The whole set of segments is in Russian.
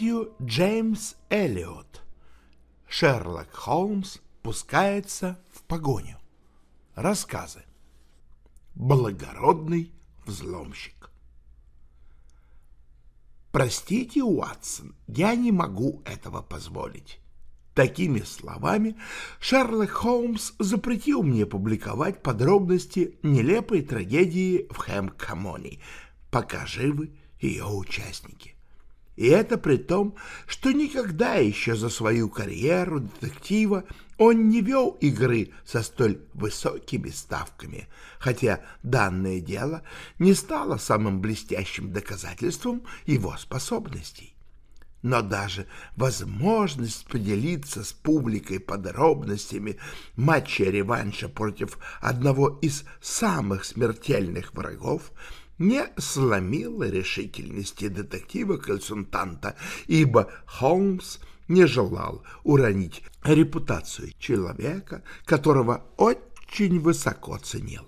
Мэтью Джеймс Эллиот. Шерлок Холмс пускается в погоню. Рассказы. Благородный взломщик. Простите, Уатсон, я не могу этого позволить. Такими словами Шерлок Холмс запретил мне публиковать подробности нелепой трагедии в Хэм-Камоне, пока живы ее участники. И это при том, что никогда еще за свою карьеру детектива он не вел игры со столь высокими ставками, хотя данное дело не стало самым блестящим доказательством его способностей. Но даже возможность поделиться с публикой подробностями матча-реванша против одного из самых смертельных врагов – не сломила решительности детектива-консультанта, ибо Холмс не желал уронить репутацию человека, которого очень высоко ценил.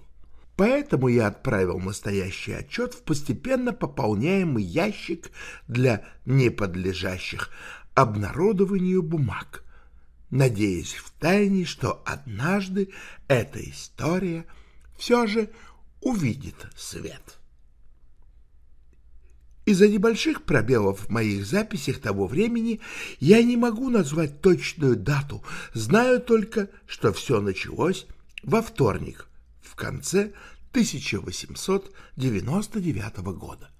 Поэтому я отправил настоящий отчет в постепенно пополняемый ящик для неподлежащих обнародованию бумаг, надеясь втайне, что однажды эта история все же увидит свет. Из-за небольших пробелов в моих записях того времени я не могу назвать точную дату, знаю только, что все началось во вторник, в конце 1899 года.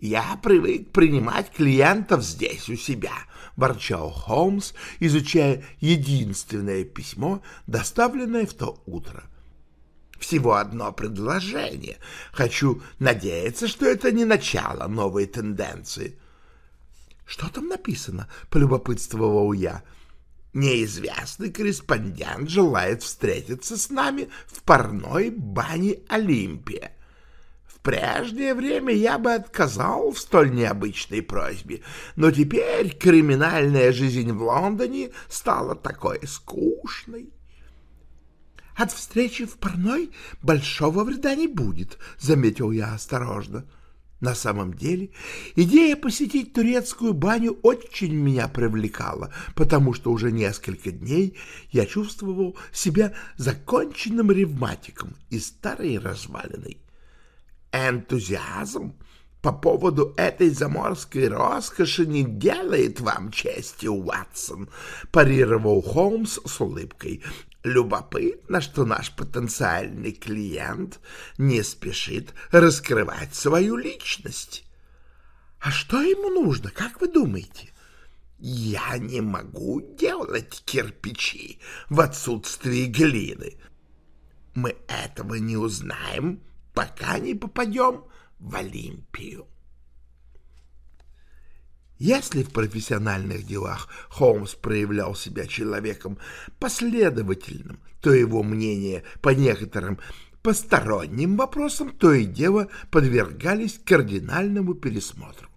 «Я привык принимать клиентов здесь, у себя», — ворчал Холмс, изучая единственное письмо, доставленное в то утро — всего одно предложение. Хочу надеяться, что это не начало новой тенденции. — Что там написано? — полюбопытствовал я. — Неизвестный корреспондент желает встретиться с нами в парной бане Олимпия. В прежнее время я бы отказал в столь необычной просьбе, но теперь криминальная жизнь в Лондоне стала такой скучной. От встречи в парной большого вреда не будет, — заметил я осторожно. На самом деле, идея посетить турецкую баню очень меня привлекала, потому что уже несколько дней я чувствовал себя законченным ревматиком и старой развалиной. Энтузиазм по поводу этой заморской роскоши не делает вам чести, Уатсон, парировал Холмс с улыбкой. Любопытно, что наш потенциальный клиент не спешит раскрывать свою личность. А что ему нужно, как вы думаете? Я не могу делать кирпичи в отсутствии глины. Мы этого не узнаем, пока не попадем в Олимпию. Если в профессиональных делах Холмс проявлял себя человеком последовательным, то его мнение по некоторым посторонним вопросам то и дело подвергались кардинальному пересмотру.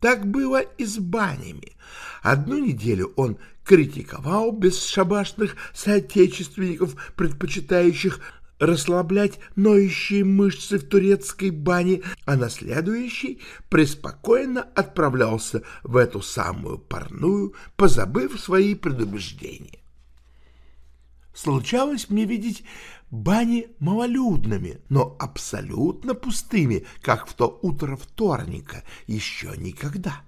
Так было и с банями. Одну неделю он критиковал бесшабашных соотечественников, предпочитающих расслаблять ноющие мышцы в турецкой бане, а на следующий преспокойно отправлялся в эту самую парную, позабыв свои предубеждения. Случалось мне видеть бани малолюдными, но абсолютно пустыми, как в то утро вторника, еще никогда.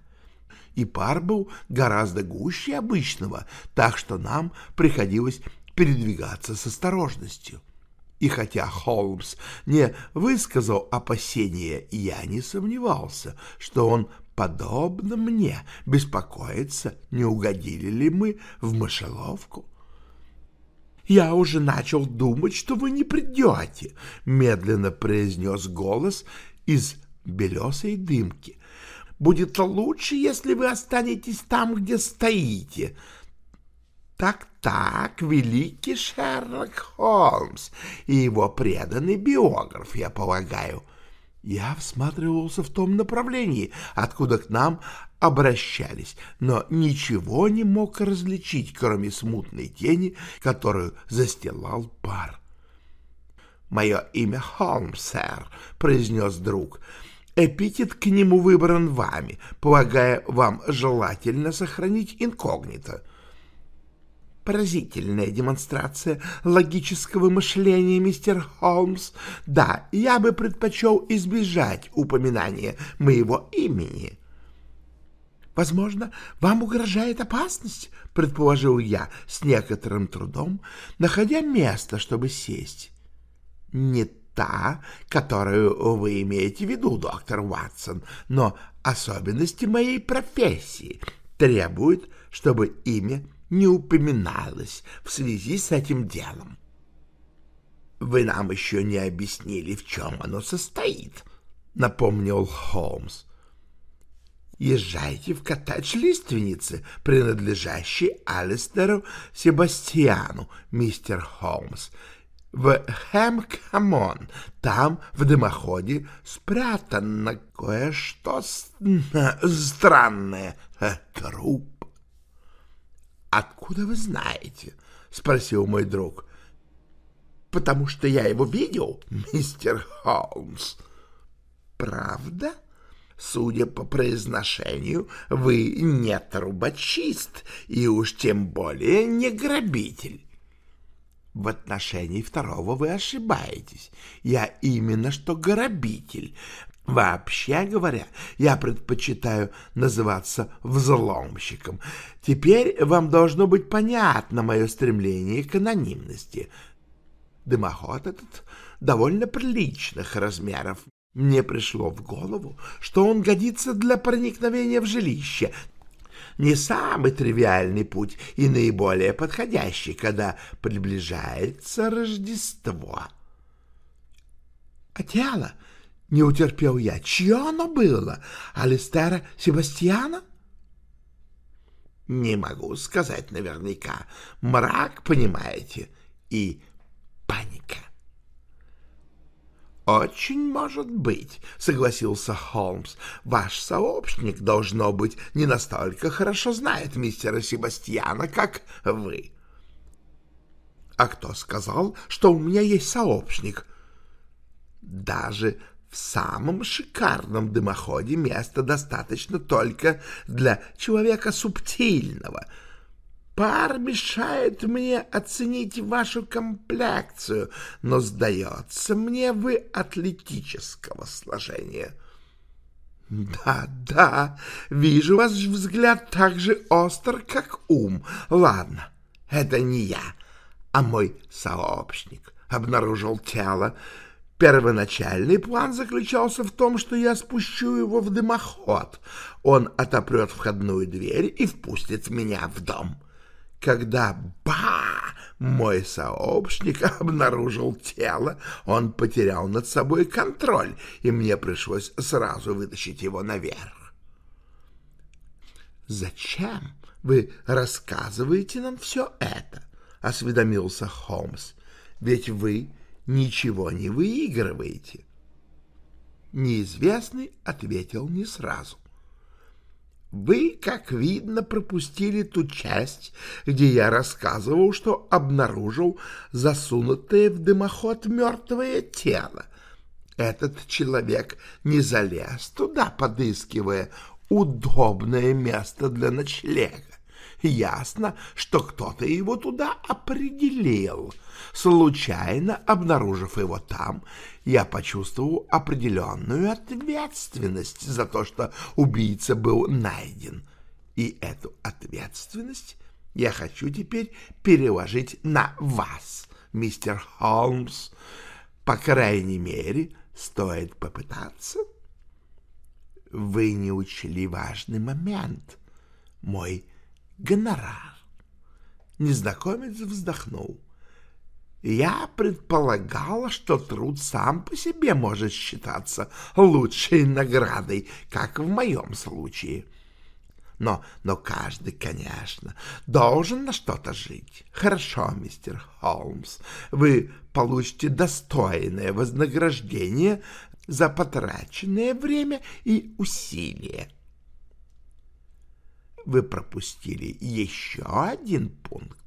И пар был гораздо гуще обычного, так что нам приходилось передвигаться с осторожностью. И хотя Холмс не высказал опасения, я не сомневался, что он, подобно мне, беспокоится, не угодили ли мы в мышеловку. «Я уже начал думать, что вы не придете», — медленно произнес голос из белесой дымки. «Будет лучше, если вы останетесь там, где стоите. Так-так, великий Шерлок Холмс и его преданный биограф, я полагаю. Я всматривался в том направлении, откуда к нам обращались, но ничего не мог различить, кроме смутной тени, которую застилал пар. «Мое имя Холмс, сэр», — произнес друг. Эпитет к нему выбран вами, полагая вам желательно сохранить инкогнито. Поразительная демонстрация логического мышления, мистер Холмс. Да, я бы предпочел избежать упоминания моего имени. Возможно, вам угрожает опасность, предположил я с некоторым трудом, находя место, чтобы сесть. Не та, которую вы имеете в виду, доктор Ватсон, но особенности моей профессии требуют, чтобы имя не упоминалось в связи с этим делом. Вы нам еще не объяснили, в чем оно состоит, напомнил Холмс. Езжайте в коттедж лиственницы, принадлежащий Алистеру Себастьяну, мистер Холмс, в Хэмкамон. Там, в дымоходе, спрятано кое-что странное. Труп «Откуда вы знаете?» — спросил мой друг. «Потому что я его видел, мистер Холмс». «Правда?» Судя по произношению, вы не трубочист и уж тем более не грабитель. В отношении второго вы ошибаетесь. Я именно что грабитель. Вообще говоря, я предпочитаю называться взломщиком. Теперь вам должно быть понятно мое стремление к анонимности. Дымоход этот довольно приличных размеров. Мне пришло в голову, что он годится для проникновения в жилище. Не самый тривиальный путь и наиболее подходящий, когда приближается Рождество. А тело не утерпел я. Чье оно было? Алистера Себастьяна? Не могу сказать наверняка. Мрак, понимаете, и паника. «Очень может быть», — согласился Холмс. «Ваш сообщник, должно быть, не настолько хорошо знает мистера Себастьяна, как вы». «А кто сказал, что у меня есть сообщник?» «Даже в самом шикарном дымоходе места достаточно только для человека субтильного. Пар мешает мне оценить вашу комплекцию, но, сдается мне, вы атлетического сложения. Да, да, вижу ваш взгляд так же остр, как ум. Ладно, это не я, а мой сообщник обнаружил тело, Первоначальный план заключался в том, что я спущу его в дымоход. Он отопрет входную дверь и впустит меня в дом. Когда ба! Мой сообщник обнаружил тело, он потерял над собой контроль, и мне пришлось сразу вытащить его наверх. «Зачем вы рассказываете нам все это?» — осведомился Холмс. «Ведь вы ничего не выигрываете. Неизвестный ответил не сразу. Вы, как видно, пропустили ту часть, где я рассказывал, что обнаружил засунутое в дымоход мертвое тело. Этот человек не залез туда, подыскивая удобное место для ночлега. Ясно, что кто-то его туда определил. Случайно обнаружив его там, я почувствовал определенную ответственность за то, что убийца был найден. И эту ответственность я хочу теперь переложить на вас, мистер Холмс. По крайней мере, стоит попытаться. Вы не учли важный момент, мой гонорар. Незнакомец вздохнул. Я предполагала, что труд сам по себе может считаться лучшей наградой, как в моем случае. Но, но каждый, конечно, должен на что-то жить. Хорошо, мистер Холмс, вы получите достойное вознаграждение за потраченное время и усилия вы пропустили еще один пункт.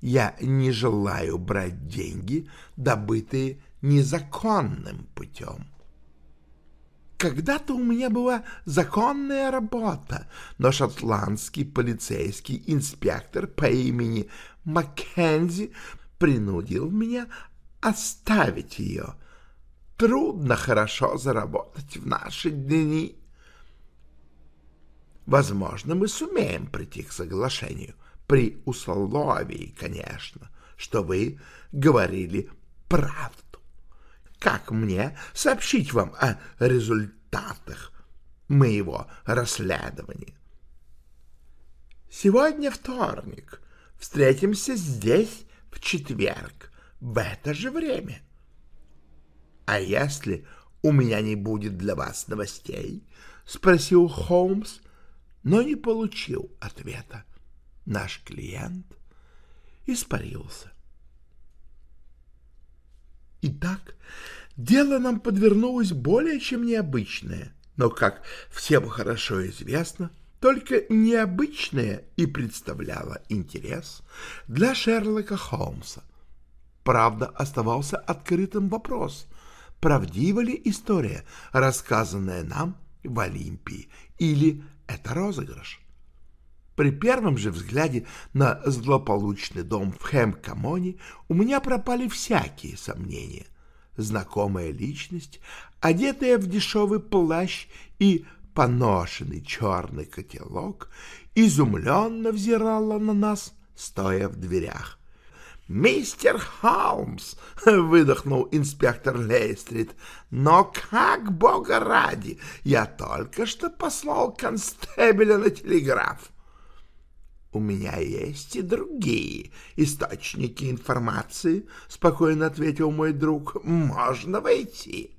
Я не желаю брать деньги, добытые незаконным путем. Когда-то у меня была законная работа, но шотландский полицейский инспектор по имени Маккензи принудил меня оставить ее. Трудно хорошо заработать в наши дни. Возможно, мы сумеем прийти к соглашению, при условии, конечно, что вы говорили правду как мне сообщить вам о результатах моего расследования. Сегодня вторник. Встретимся здесь в четверг, в это же время. А если у меня не будет для вас новостей? Спросил Холмс, но не получил ответа. Наш клиент испарился. Итак, дело нам подвернулось более чем необычное, но, как всем хорошо известно, только необычное и представляло интерес для Шерлока Холмса. Правда, оставался открытым вопрос, правдива ли история, рассказанная нам в Олимпии, или это розыгрыш. При первом же взгляде на злополучный дом в Хэмкамоне у меня пропали всякие сомнения. Знакомая личность, одетая в дешевый плащ и поношенный черный котелок, изумленно взирала на нас, стоя в дверях. «Мистер Холмс!» — выдохнул инспектор Лейстрит. «Но как, бога ради, я только что послал констебеля на телеграф!» «У меня есть и другие источники информации», — спокойно ответил мой друг. «Можно войти».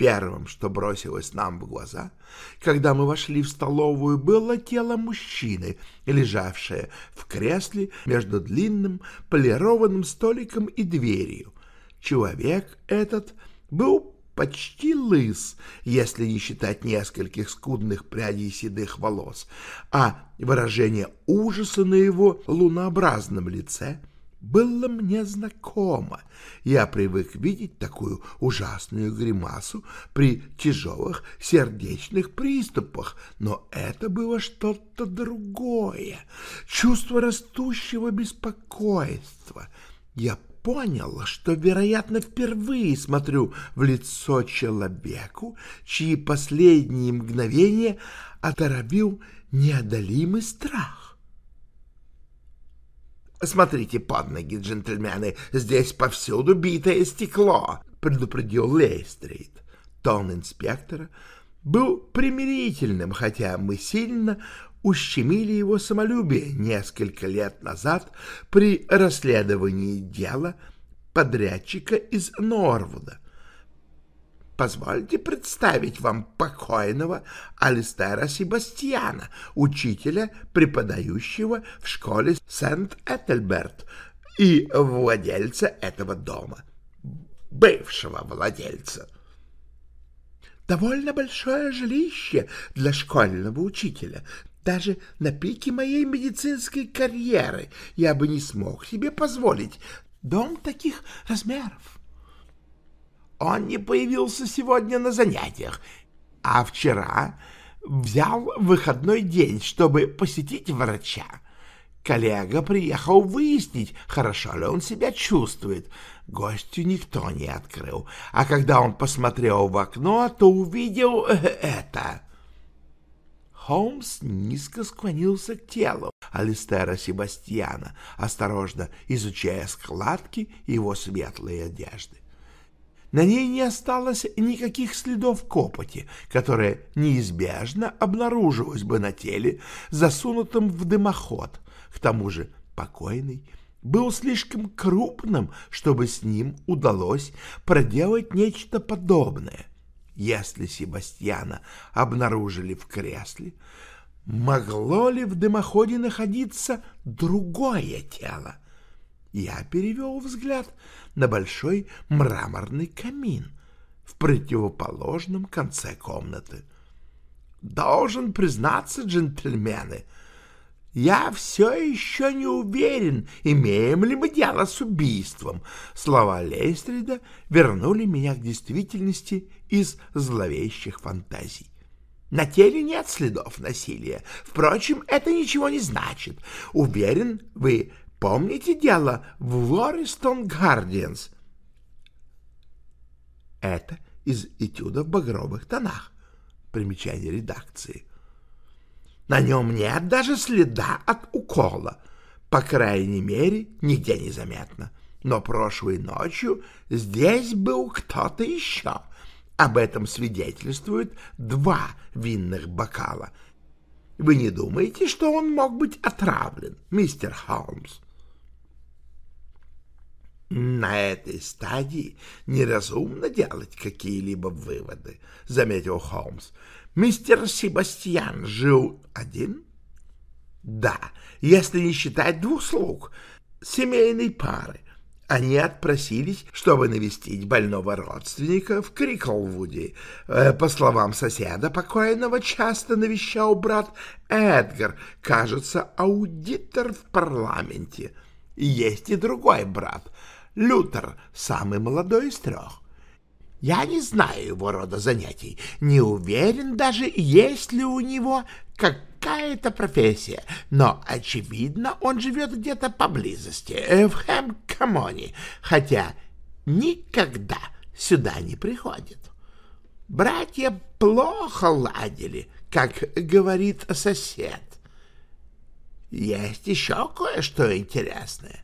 Первым, что бросилось нам в глаза, когда мы вошли в столовую, было тело мужчины, лежавшее в кресле между длинным полированным столиком и дверью. Человек этот был почти лыс, если не считать нескольких скудных прядей седых волос, а выражение ужаса на его лунообразном лице было мне знакомо. Я привык видеть такую ужасную гримасу при тяжелых сердечных приступах, но это было что-то другое, чувство растущего беспокойства. Я понял, что, вероятно, впервые смотрю в лицо человеку, чьи последние мгновения оторопил неодолимый страх. «Смотрите под ноги, джентльмены, здесь повсюду битое стекло», — предупредил Лейстрит. Тон инспектора был примирительным, хотя мы сильно ущемили его самолюбие несколько лет назад при расследовании дела подрядчика из Норвуда. Позвольте представить вам покойного Алистера Себастьяна, учителя, преподающего в школе Сент-Этельберт и владельца этого дома, бывшего владельца. Довольно большое жилище для школьного учителя, даже на пике моей медицинской карьеры я бы не смог себе позволить дом таких размеров. Он не появился сегодня на занятиях, а вчера взял выходной день, чтобы посетить врача. Коллега приехал выяснить, хорошо ли он себя чувствует. Гостю никто не открыл, а когда он посмотрел в окно, то увидел это. Холмс низко склонился к телу Алистера Себастьяна, осторожно изучая складки его светлой одежды. На ней не осталось никаких следов копоти, которая неизбежно обнаружилась бы на теле, засунутом в дымоход. К тому же покойный был слишком крупным, чтобы с ним удалось проделать нечто подобное. Если Себастьяна обнаружили в кресле, могло ли в дымоходе находиться другое тело? Я перевел взгляд на большой мраморный камин в противоположном конце комнаты. Должен признаться, джентльмены, Я все еще не уверен, имеем ли мы дело с убийством. Слова Лейстрида вернули меня к действительности из зловещих фантазий. На теле нет следов насилия. Впрочем, это ничего не значит. Уверен, вы помните дело в Лористон Гардианс? Это из этюда в багровых тонах. Примечание редакции. На нем нет даже следа от укола. По крайней мере, нигде не заметно. Но прошлой ночью здесь был кто-то еще. Об этом свидетельствуют два винных бокала. Вы не думаете, что он мог быть отравлен, мистер Холмс? На этой стадии неразумно делать какие-либо выводы, заметил Холмс. Мистер Себастьян жил один? Да, если не считать двух слуг, семейной пары. Они отпросились, чтобы навестить больного родственника в Криклвуде. Э, по словам соседа покойного, часто навещал брат Эдгар, кажется, аудитор в парламенте. Есть и другой брат, Лютер, самый молодой из трех. Я не знаю его рода занятий, не уверен даже, есть ли у него какая-то профессия, но, очевидно, он живет где-то поблизости, э, в Хэмкамоне, хотя никогда сюда не приходит. Братья плохо ладили, как говорит сосед. Есть еще кое-что интересное.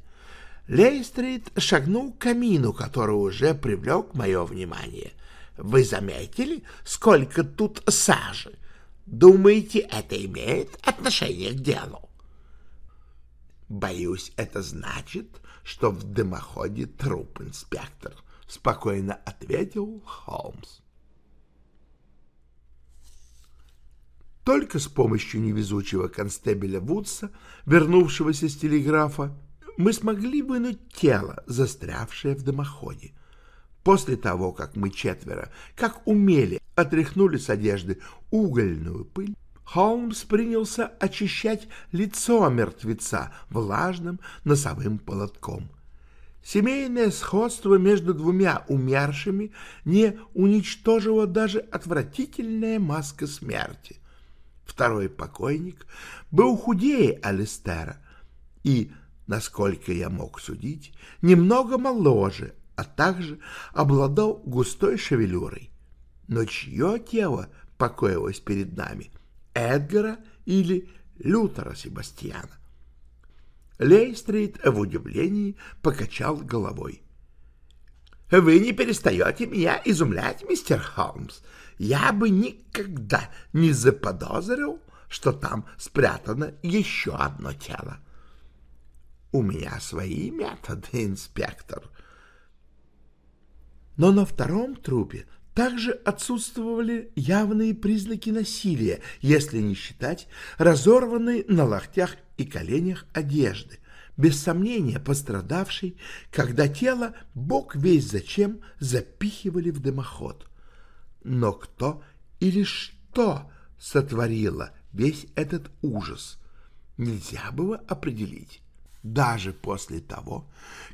Лейстрит шагнул к камину, который уже привлек мое внимание. Вы заметили, сколько тут сажи? Думаете, это имеет отношение к делу? Боюсь, это значит, что в дымоходе труп, инспектор, — спокойно ответил Холмс. Только с помощью невезучего констебеля Вудса, вернувшегося с телеграфа, мы смогли вынуть тело, застрявшее в дымоходе. После того, как мы четверо, как умели, отряхнули с одежды угольную пыль, Холмс принялся очищать лицо мертвеца влажным носовым полотком. Семейное сходство между двумя умершими не уничтожило даже отвратительная маска смерти. Второй покойник был худее Алистера и насколько я мог судить, немного моложе, а также обладал густой шевелюрой. Но чье тело покоилось перед нами? Эдгара или Лютера Себастьяна? Лейстрит в удивлении покачал головой. — Вы не перестаете меня изумлять, мистер Холмс. Я бы никогда не заподозрил, что там спрятано еще одно тело. У меня свои методы, инспектор. Но на втором трупе также отсутствовали явные признаки насилия, если не считать разорванной на локтях и коленях одежды, без сомнения пострадавшей, когда тело, бог весь зачем, запихивали в дымоход. Но кто или что сотворило весь этот ужас, нельзя было определить даже после того,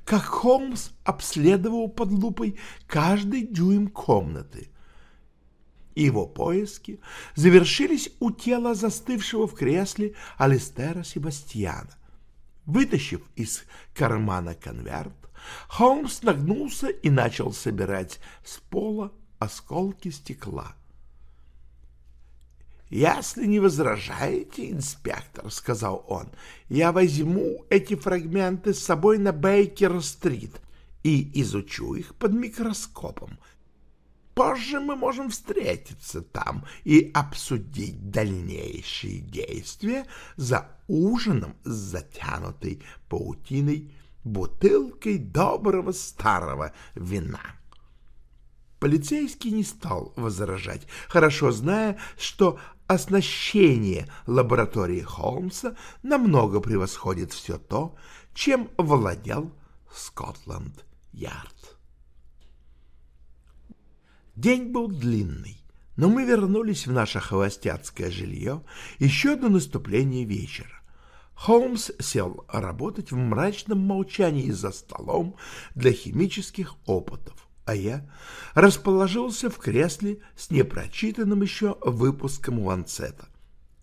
как Холмс обследовал под лупой каждый дюйм комнаты. Его поиски завершились у тела застывшего в кресле Алистера Себастьяна. Вытащив из кармана конверт, Холмс нагнулся и начал собирать с пола осколки стекла. «Если не возражаете, инспектор, — сказал он, — я возьму эти фрагменты с собой на Бейкер-стрит и изучу их под микроскопом. Позже мы можем встретиться там и обсудить дальнейшие действия за ужином с затянутой паутиной бутылкой доброго старого вина». Полицейский не стал возражать, хорошо зная, что оснащение лаборатории Холмса намного превосходит все то, чем владел Скотланд-Ярд. День был длинный, но мы вернулись в наше холостяцкое жилье еще до наступления вечера. Холмс сел работать в мрачном молчании за столом для химических опытов, а я расположился в кресле с непрочитанным еще выпуском Ланцета.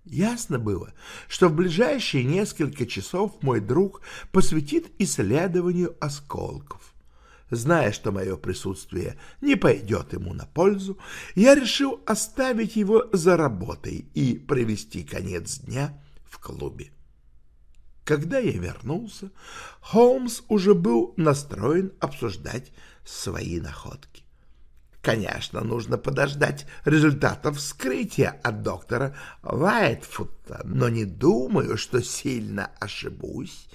Ясно было, что в ближайшие несколько часов мой друг посвятит исследованию осколков. Зная, что мое присутствие не пойдет ему на пользу, я решил оставить его за работой и провести конец дня в клубе. Когда я вернулся, Холмс уже был настроен обсуждать свои находки. Конечно, нужно подождать результатов вскрытия от доктора Лайтфута, но не думаю, что сильно ошибусь,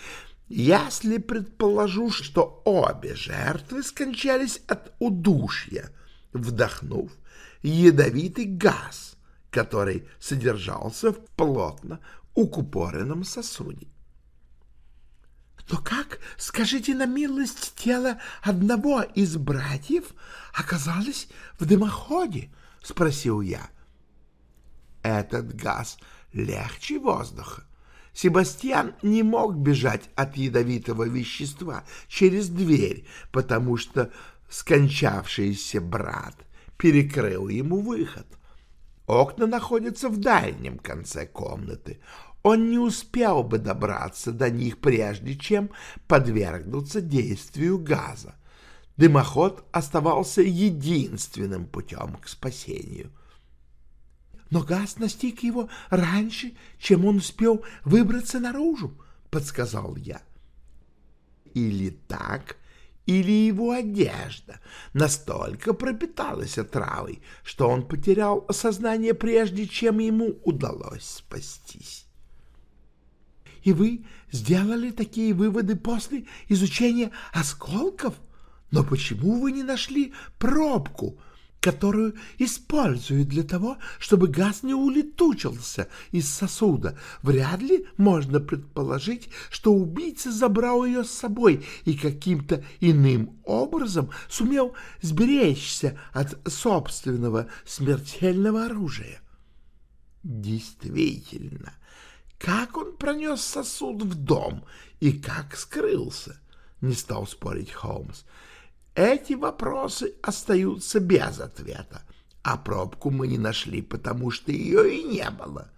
если предположу, что обе жертвы скончались от удушья, вдохнув ядовитый газ, который содержался в плотно укупоренном сосуде. Но как, скажите на милость, тело одного из братьев оказалось в дымоходе? — спросил я. Этот газ легче воздуха. Себастьян не мог бежать от ядовитого вещества через дверь, потому что скончавшийся брат перекрыл ему выход. Окна находятся в дальнем конце комнаты он не успел бы добраться до них, прежде чем подвергнуться действию газа. Дымоход оставался единственным путем к спасению. Но газ настиг его раньше, чем он успел выбраться наружу, — подсказал я. Или так, или его одежда настолько пропиталась отравой, что он потерял сознание, прежде чем ему удалось спастись. И вы сделали такие выводы после изучения осколков? Но почему вы не нашли пробку, которую используют для того, чтобы газ не улетучился из сосуда? Вряд ли можно предположить, что убийца забрал ее с собой и каким-то иным образом сумел сберечься от собственного смертельного оружия. Действительно, как он пронес сосуд в дом и как скрылся? Не стал спорить Холмс. Эти вопросы остаются без ответа, а пробку мы не нашли, потому что ее и не было.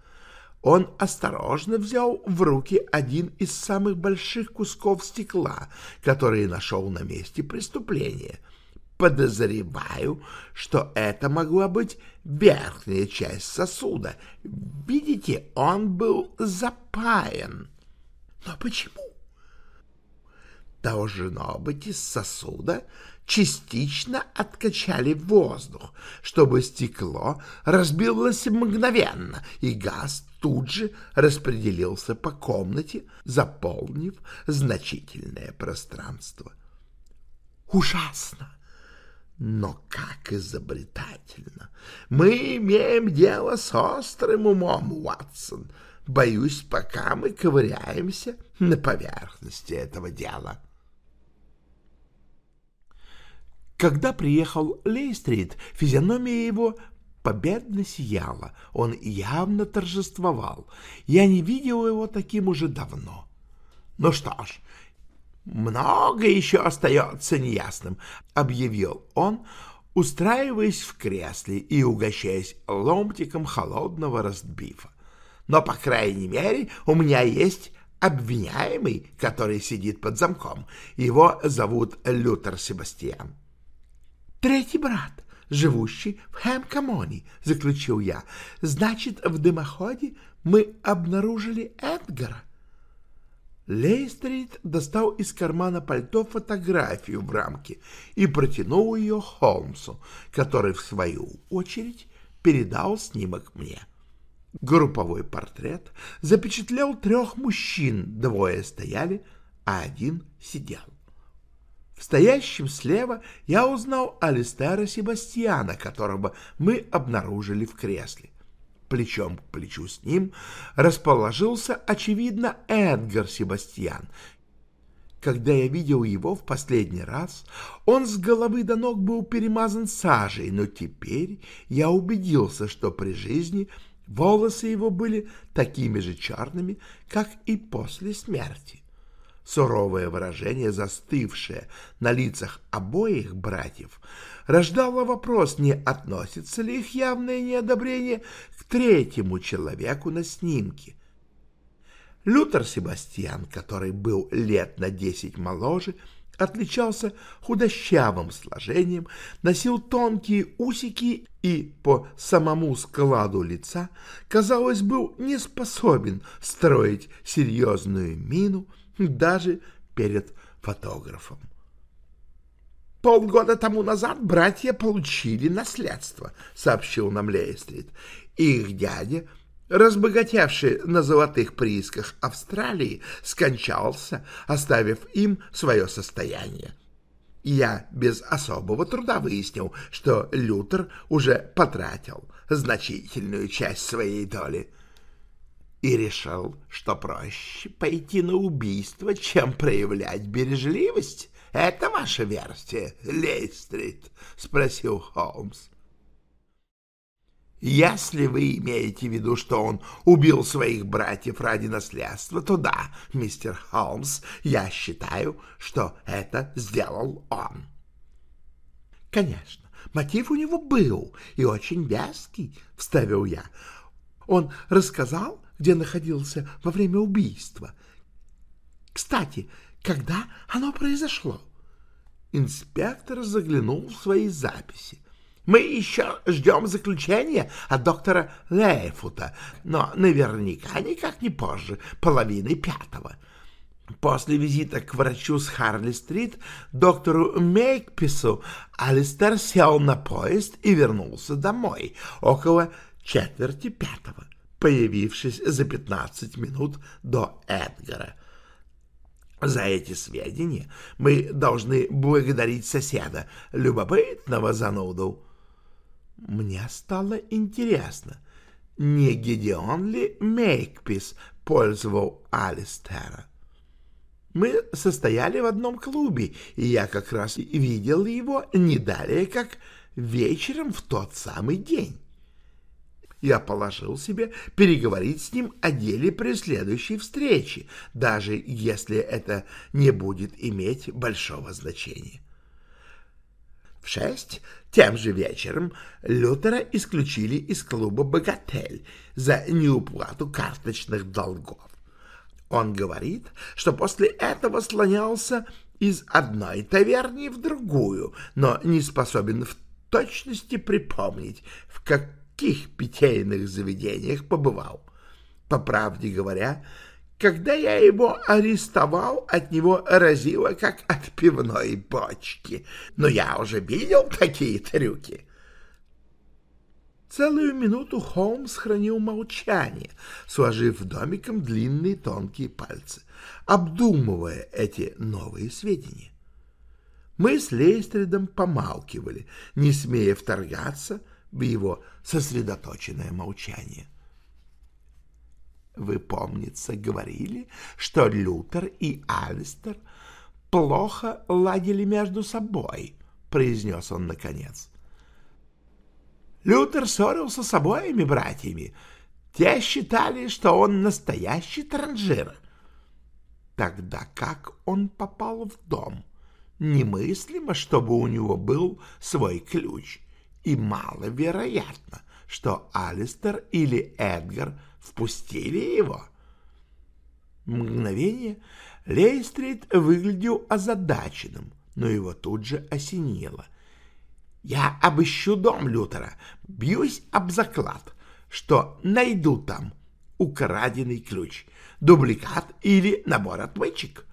Он осторожно взял в руки один из самых больших кусков стекла, который нашел на месте преступления — Подозреваю, что это могла быть верхняя часть сосуда. Видите, он был запаян. Но почему? Должно быть, из сосуда частично откачали воздух, чтобы стекло разбилось мгновенно, и газ тут же распределился по комнате, заполнив значительное пространство. Ужасно! Но как изобретательно! Мы имеем дело с острым умом, Уатсон. Боюсь, пока мы ковыряемся на поверхности этого дела. Когда приехал Лейстрит, физиономия его победно сияла. Он явно торжествовал. Я не видел его таким уже давно. Ну что ж, «Много еще остается неясным», — объявил он, устраиваясь в кресле и угощаясь ломтиком холодного ростбифа. «Но, по крайней мере, у меня есть обвиняемый, который сидит под замком. Его зовут Лютер Себастьян». «Третий брат, живущий в Хэмкамоне», — заключил я. «Значит, в дымоходе мы обнаружили Эдгара». Лейстрит достал из кармана пальто фотографию в рамке и протянул ее Холмсу, который, в свою очередь, передал снимок мне. Групповой портрет запечатлел трех мужчин, двое стояли, а один сидел. В стоящем слева я узнал Алистера Себастьяна, которого мы обнаружили в кресле плечом к плечу с ним расположился, очевидно, Эдгар Себастьян. Когда я видел его в последний раз, он с головы до ног был перемазан сажей, но теперь я убедился, что при жизни Волосы его были такими же черными, как и после смерти. Суровое выражение, застывшее на лицах обоих братьев, рождало вопрос, не относится ли их явное неодобрение к третьему человеку на снимке. Лютер Себастьян, который был лет на десять моложе, отличался худощавым сложением, носил тонкие усики и по самому складу лица, казалось, был не способен строить серьезную мину, даже перед фотографом. «Полгода тому назад братья получили наследство», — сообщил нам Лейстрит. «Их дядя, разбогатевший на золотых приисках Австралии, скончался, оставив им свое состояние. Я без особого труда выяснил, что Лютер уже потратил значительную часть своей доли и решил, что проще пойти на убийство, чем проявлять бережливость. Это ваша версия, Лейстрит? — спросил Холмс. Если вы имеете в виду, что он убил своих братьев ради наследства, то да, мистер Холмс, я считаю, что это сделал он. Конечно, мотив у него был и очень вязкий, — вставил я. Он рассказал, где находился во время убийства. Кстати, когда оно произошло? Инспектор заглянул в свои записи. Мы еще ждем заключения от доктора Лейфута, но наверняка никак не позже, половины пятого. После визита к врачу с Харли-стрит, доктору Мейкпису, Алистер сел на поезд и вернулся домой около четверти пятого появившись за 15 минут до Эдгара. За эти сведения мы должны благодарить соседа, любопытного зануду. Мне стало интересно, не Гедеон ли Мейкпис пользовал Алистера? Мы состояли в одном клубе, и я как раз видел его не далее, как вечером в тот самый день я положил себе переговорить с ним о деле при следующей встрече, даже если это не будет иметь большого значения. В шесть тем же вечером Лютера исключили из клуба «Богатель» за неуплату карточных долгов. Он говорит, что после этого слонялся из одной таверни в другую, но не способен в точности припомнить, в как каких питейных заведениях побывал. По правде говоря, когда я его арестовал, от него разило, как от пивной бочки. Но я уже видел такие трюки. Целую минуту Холмс хранил молчание, сложив домиком длинные тонкие пальцы, обдумывая эти новые сведения. Мы с Лейстридом помалкивали, не смея вторгаться, — в его сосредоточенное молчание. Вы, помнится, говорили, что Лютер и Алистер плохо ладили между собой, произнес он наконец. Лютер ссорился с обоими братьями. Те считали, что он настоящий транжир. Тогда как он попал в дом? Немыслимо, чтобы у него был свой ключ и маловероятно, что Алистер или Эдгар впустили его. Мгновение Лейстрит выглядел озадаченным, но его тут же осенило. «Я обыщу дом Лютера, бьюсь об заклад, что найду там украденный ключ, дубликат или набор отмычек.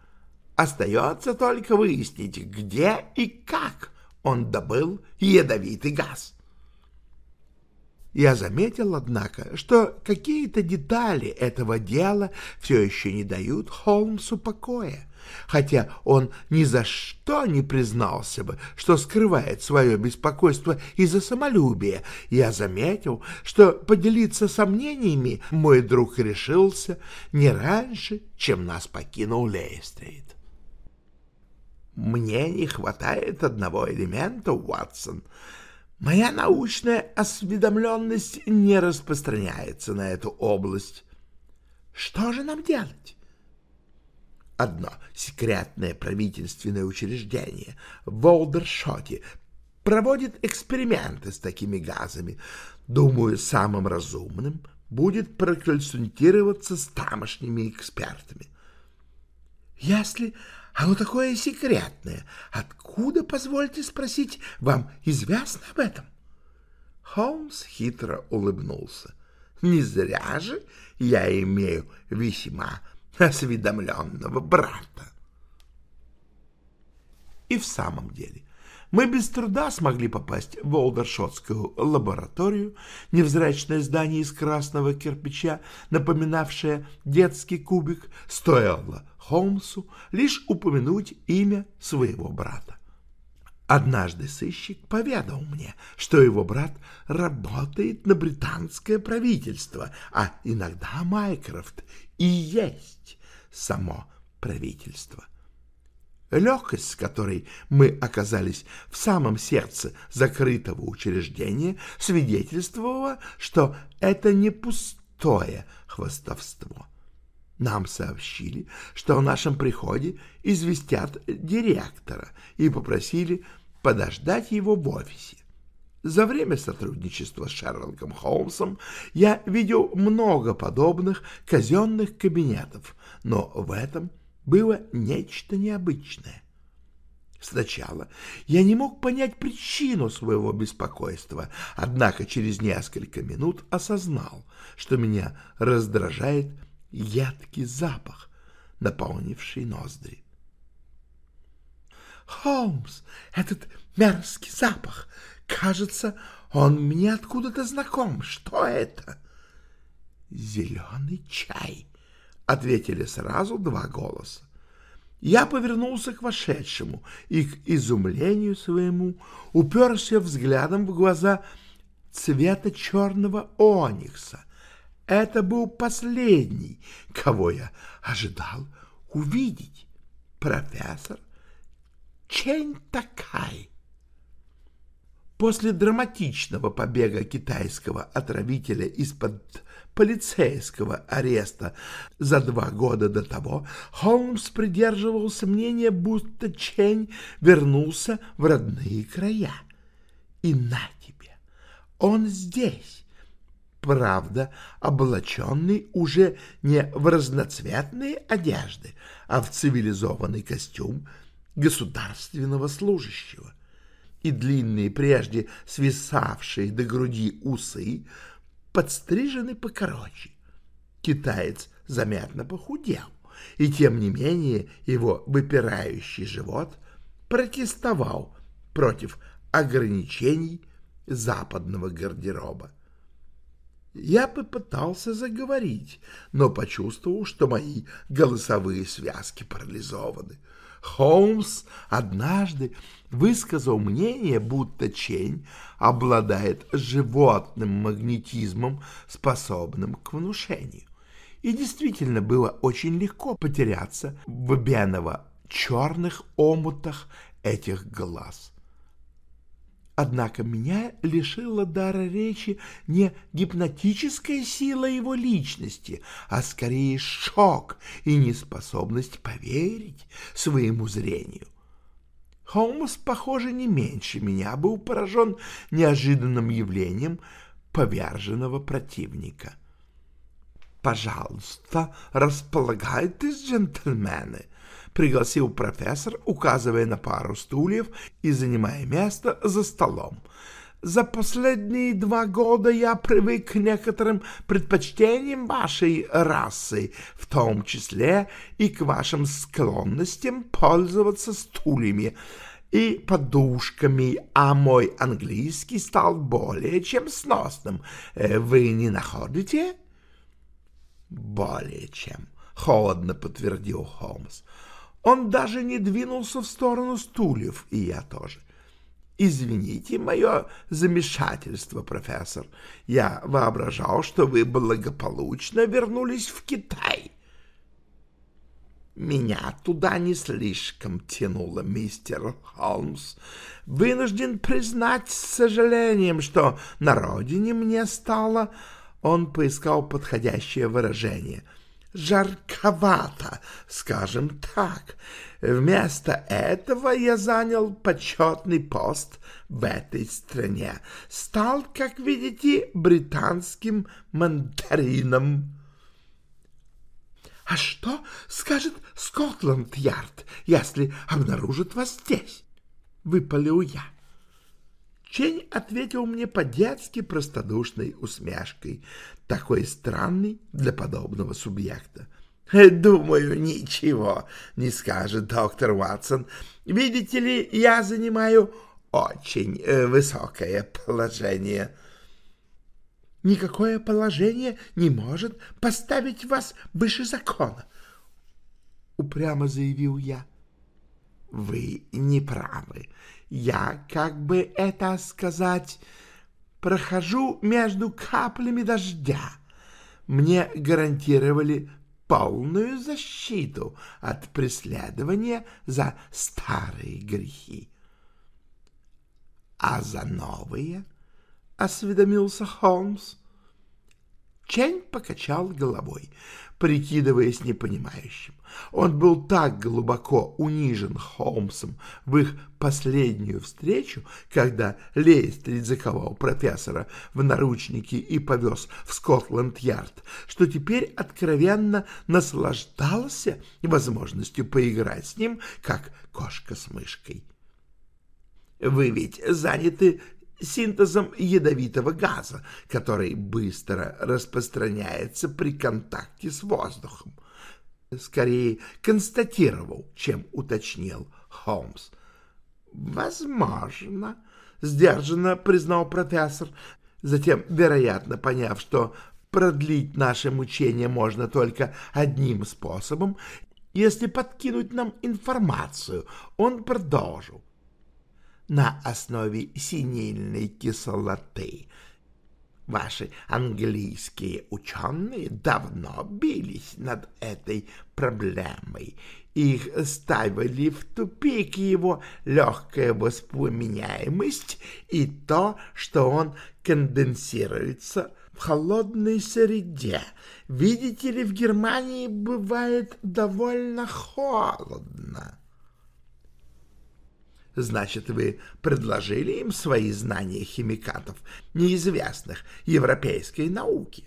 Остается только выяснить, где и как он добыл ядовитый газ. Я заметил, однако, что какие-то детали этого дела все еще не дают Холмсу покоя, хотя он ни за что не признался бы, что скрывает свое беспокойство из-за самолюбия. Я заметил, что поделиться сомнениями мой друг решился не раньше, чем нас покинул Лейстрит. Мне не хватает одного элемента, Уатсон. Моя научная осведомленность не распространяется на эту область. Что же нам делать? Одно секретное правительственное учреждение в Олдершоте проводит эксперименты с такими газами. Думаю, самым разумным будет проконсультироваться с тамошними экспертами. Если оно такое секретное, откуда, позвольте спросить, вам известно об этом? Холмс хитро улыбнулся. Не зря же я имею весьма осведомленного брата. И в самом деле, мы без труда смогли попасть в Олдершотскую лабораторию, невзрачное здание из красного кирпича, напоминавшее детский кубик, стоило Холмсу лишь упомянуть имя своего брата. Однажды сыщик поведал мне, что его брат работает на британское правительство, а иногда Майкрофт и есть само правительство. Легкость, с которой мы оказались в самом сердце закрытого учреждения, свидетельствовала, что это не пустое хвастовство. Нам сообщили, что о нашем приходе известят директора и попросили подождать его в офисе. За время сотрудничества с Шерлоком Холмсом я видел много подобных казенных кабинетов, но в этом было нечто необычное. Сначала я не мог понять причину своего беспокойства, однако через несколько минут осознал, что меня раздражает едкий запах, наполнивший ноздри. «Холмс, этот мерзкий запах! Кажется, он мне откуда-то знаком. Что это?» «Зеленый чай», — ответили сразу два голоса. Я повернулся к вошедшему и, к изумлению своему, уперся взглядом в глаза цвета черного оникса. Это был последний, кого я ожидал увидеть. Профессор Чень Такай. После драматичного побега китайского отравителя из-под полицейского ареста за два года до того, Холмс придерживался мнения, будто Чень вернулся в родные края. И на тебе, он здесь, правда, облаченный уже не в разноцветные одежды, а в цивилизованный костюм государственного служащего — и длинные, прежде свисавшие до груди усы, подстрижены покороче. Китаец заметно похудел, и тем не менее его выпирающий живот протестовал против ограничений западного гардероба. Я попытался заговорить, но почувствовал, что мои голосовые связки парализованы. Холмс однажды высказал мнение, будто Чень обладает животным магнетизмом, способным к внушению. И действительно было очень легко потеряться в беново-черных омутах этих глаз. Однако меня лишила дара речи не гипнотическая сила его личности, а скорее шок и неспособность поверить своему зрению. Холмс, похоже, не меньше меня был поражен неожиданным явлением поверженного противника. «Пожалуйста, располагайтесь, джентльмены», пригласил профессор, указывая на пару стульев и занимая место за столом. За последние два года я привык к некоторым предпочтениям вашей расы, в том числе и к вашим склонностям пользоваться стульями и подушками, а мой английский стал более чем сносным. Э, вы не находите? Более чем, холодно подтвердил Холмс. Он даже не двинулся в сторону стульев, и я тоже. Извините мое замешательство, профессор. Я воображал, что вы благополучно вернулись в Китай. Меня туда не слишком тянуло, мистер Холмс. Вынужден признать с сожалением, что на родине мне стало... Он поискал подходящее выражение. Жарковато, скажем так. Вместо этого я занял почетный пост в этой стране. Стал, как видите, британским мандарином. А что скажет Скотланд-Ярд, если обнаружит вас здесь? Выпалил я. Чень ответил мне по-детски простодушной усмешкой, такой странный для подобного субъекта. «Думаю, ничего не скажет доктор Ватсон. Видите ли, я занимаю очень э, высокое положение». «Никакое положение не может поставить вас выше закона», — упрямо заявил я. «Вы не правы. Я, как бы это сказать, прохожу между каплями дождя. Мне гарантировали полную защиту от преследования за старые грехи. А за новые, — осведомился Холмс. Чень покачал головой, прикидываясь непонимающим. Он был так глубоко унижен Холмсом в их последнюю встречу, когда Лейстрид заковал профессора в наручники и повез в Скотланд-Ярд, что теперь откровенно наслаждался возможностью поиграть с ним, как кошка с мышкой. «Вы ведь заняты синтезом ядовитого газа, который быстро распространяется при контакте с воздухом. Скорее констатировал, чем уточнил Холмс. «Возможно», — сдержанно признал профессор, затем, вероятно, поняв, что продлить наше мучение можно только одним способом, если подкинуть нам информацию, он продолжил на основе синильной кислоты. Ваши английские ученые давно бились над этой проблемой. Их ставили в тупик его легкая воспламеняемость и то, что он конденсируется в холодной среде. Видите ли, в Германии бывает довольно холодно. Значит, вы предложили им свои знания химикатов, неизвестных европейской науке.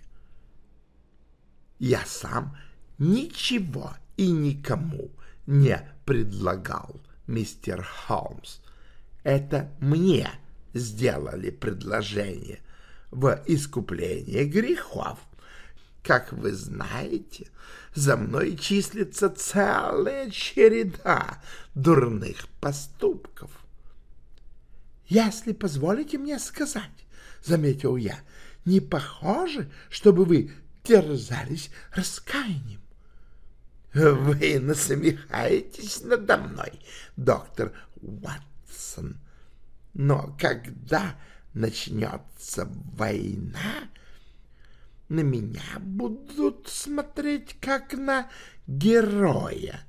Я сам ничего и никому не предлагал, мистер Холмс. Это мне сделали предложение в искупление грехов. Как вы знаете, за мной числится целая череда дурных поступков. «Если позволите мне сказать, — заметил я, — не похоже, чтобы вы терзались раскаянием. «Вы насмехаетесь надо мной, доктор Уатсон. Но когда начнется война, на меня будут смотреть как на героя.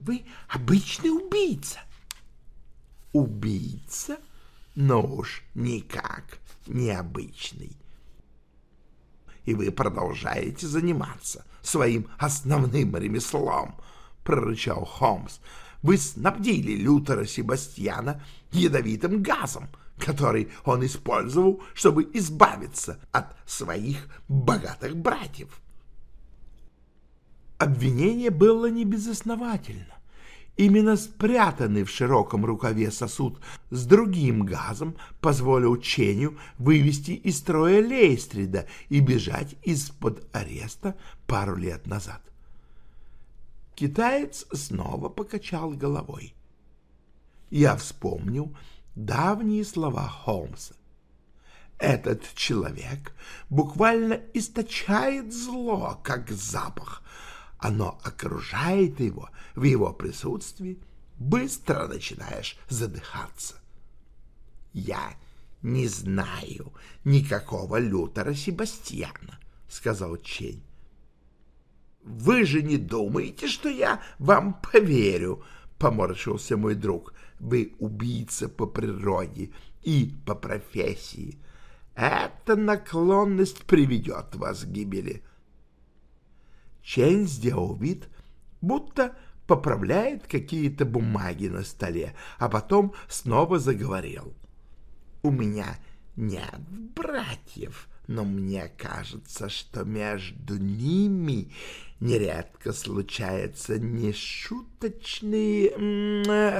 Вы обычный убийца. Убийца? Но уж никак необычный. И вы продолжаете заниматься своим основным ремеслом, прорычал Холмс. Вы снабдили Лютера Себастьяна ядовитым газом — который он использовал, чтобы избавиться от своих богатых братьев. Обвинение было не безосновательно. Именно спрятанный в широком рукаве сосуд с другим газом позволил Ченю вывести из строя Лейстрида и бежать из-под ареста пару лет назад. Китаец снова покачал головой. Я вспомнил, давние слова Холмса. Этот человек буквально источает зло, как запах. Оно окружает его в его присутствии, быстро начинаешь задыхаться. Я не знаю никакого Лютера Себастьяна, — сказал Чень. вы же не думаете, что я вам поверю, — поморщился мой друг. Вы убийца по природе и по профессии. Эта наклонность приведет вас к гибели. Чейн сделал вид, будто поправляет какие-то бумаги на столе, а потом снова заговорил. «У меня нет братьев, но мне кажется, что между ними нередко случаются нешуточные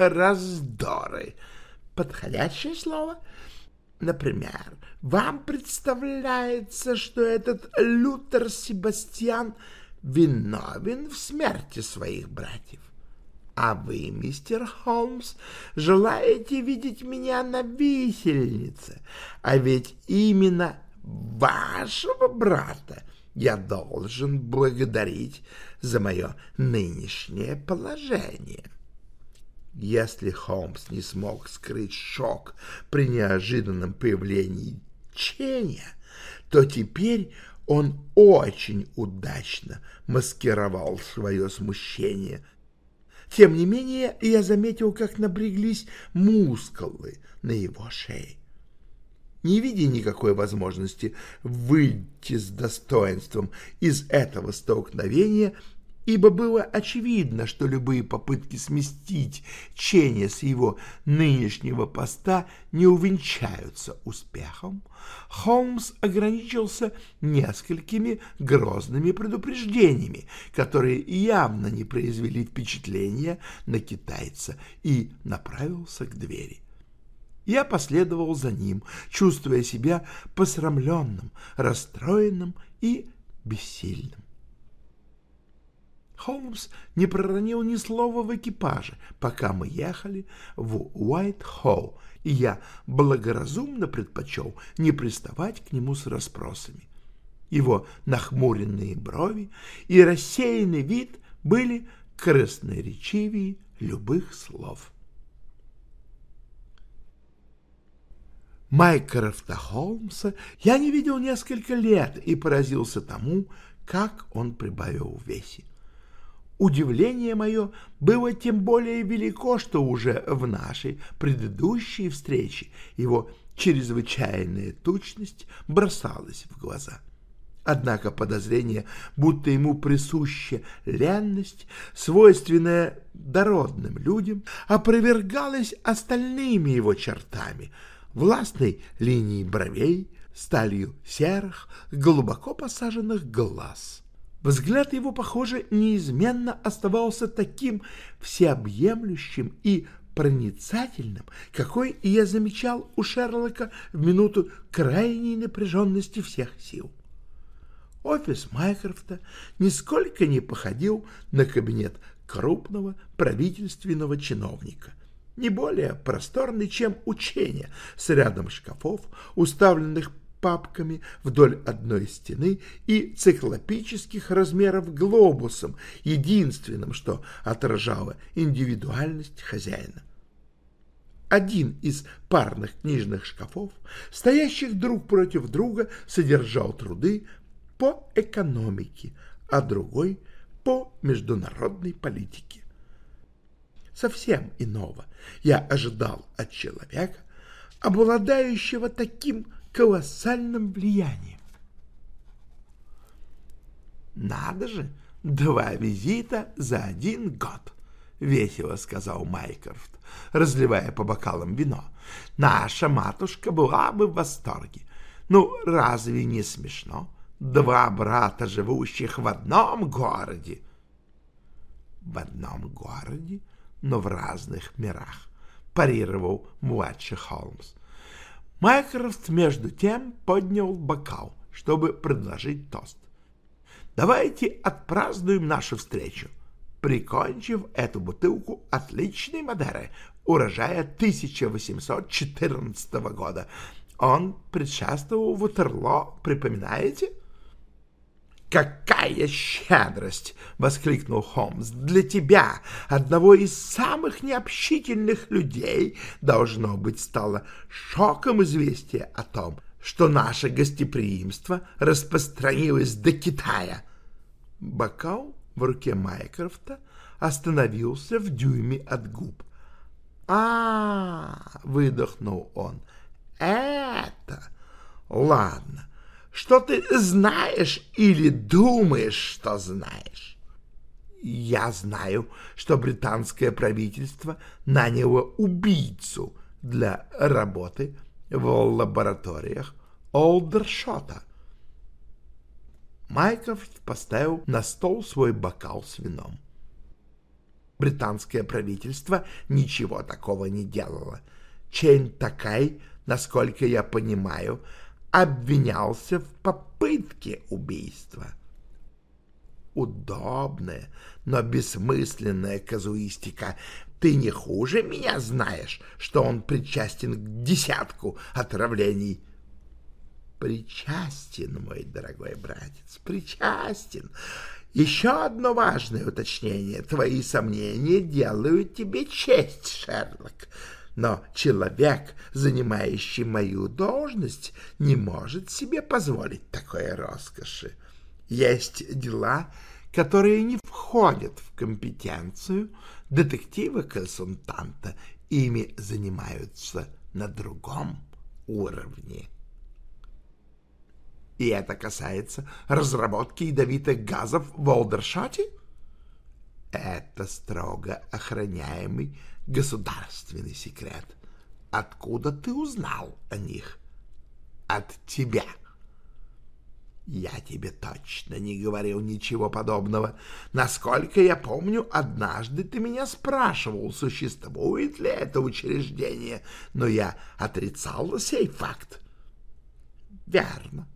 раздоры. Подходящее слово? Например, вам представляется, что этот Лютер Себастьян виновен в смерти своих братьев. А вы, мистер Холмс, желаете видеть меня на висельнице, а ведь именно вашего брата я должен благодарить за мое нынешнее положение. Если Холмс не смог скрыть шок при неожиданном появлении Ченя, то теперь он очень удачно маскировал свое смущение. Тем не менее, я заметил, как напряглись мускулы на его шее не видя никакой возможности выйти с достоинством из этого столкновения, ибо было очевидно, что любые попытки сместить Ченя с его нынешнего поста не увенчаются успехом, Холмс ограничился несколькими грозными предупреждениями, которые явно не произвели впечатления на китайца, и направился к двери. Я последовал за ним, чувствуя себя посрамленным, расстроенным и бессильным. Холмс не проронил ни слова в экипаже, пока мы ехали в Уайт-Холл, и я благоразумно предпочел не приставать к нему с расспросами. Его нахмуренные брови и рассеянный вид были красноречивее любых слов. Майкрофта Холмса я не видел несколько лет и поразился тому, как он прибавил в весе. Удивление мое было тем более велико, что уже в нашей предыдущей встрече его чрезвычайная тучность бросалась в глаза. Однако подозрение, будто ему присуща ленность, свойственная дородным людям, опровергалось остальными его чертами — властной линией бровей, сталью серых, глубоко посаженных глаз. Взгляд его, похоже, неизменно оставался таким всеобъемлющим и проницательным, какой я замечал у Шерлока в минуту крайней напряженности всех сил. Офис Майкрофта нисколько не походил на кабинет крупного правительственного чиновника — не более просторный, чем учение, с рядом шкафов, уставленных папками вдоль одной стены и циклопических размеров глобусом, единственным, что отражало индивидуальность хозяина. Один из парных книжных шкафов, стоящих друг против друга, содержал труды по экономике, а другой — по международной политике совсем иного я ожидал от человека, обладающего таким колоссальным влиянием. «Надо же, два визита за один год!» — весело сказал Майкрофт, разливая по бокалам вино. «Наша матушка была бы в восторге. Ну, разве не смешно? Два брата, живущих в одном городе!» «В одном городе?» но в разных мирах, парировал младший Холмс. Майкрофт между тем поднял бокал, чтобы предложить тост. Давайте отпразднуем нашу встречу, прикончив эту бутылку отличной Мадеры, урожая 1814 года. Он предшествовал Ватерло, припоминаете? — «Какая щедрость!» — воскликнул Холмс. «Для тебя, одного из самых необщительных людей, должно быть стало шоком известие о том, что наше гостеприимство распространилось до Китая». Бокал в руке Майкрофта остановился в дюйме от губ. а, -а, -а выдохнул он. «Это? Ладно. Что ты знаешь или думаешь, что знаешь?» «Я знаю, что британское правительство наняло убийцу для работы в лабораториях Олдершота». Майкрофт поставил на стол свой бокал с вином. Британское правительство ничего такого не делало. Чейн Такай, насколько я понимаю, обвинялся в попытке убийства. Удобная, но бессмысленная казуистика. Ты не хуже меня знаешь, что он причастен к десятку отравлений. Причастен, мой дорогой братец, причастен. Еще одно важное уточнение. Твои сомнения делают тебе честь, Шерлок. Но человек, занимающий мою должность, не может себе позволить такой роскоши. Есть дела, которые не входят в компетенцию детектива-консультанта, ими занимаются на другом уровне. И это касается разработки ядовитых газов в Олдершоте? Это строго охраняемый государственный секрет. Откуда ты узнал о них? От тебя. Я тебе точно не говорил ничего подобного. Насколько я помню, однажды ты меня спрашивал, существует ли это учреждение, но я отрицал сей факт. Верно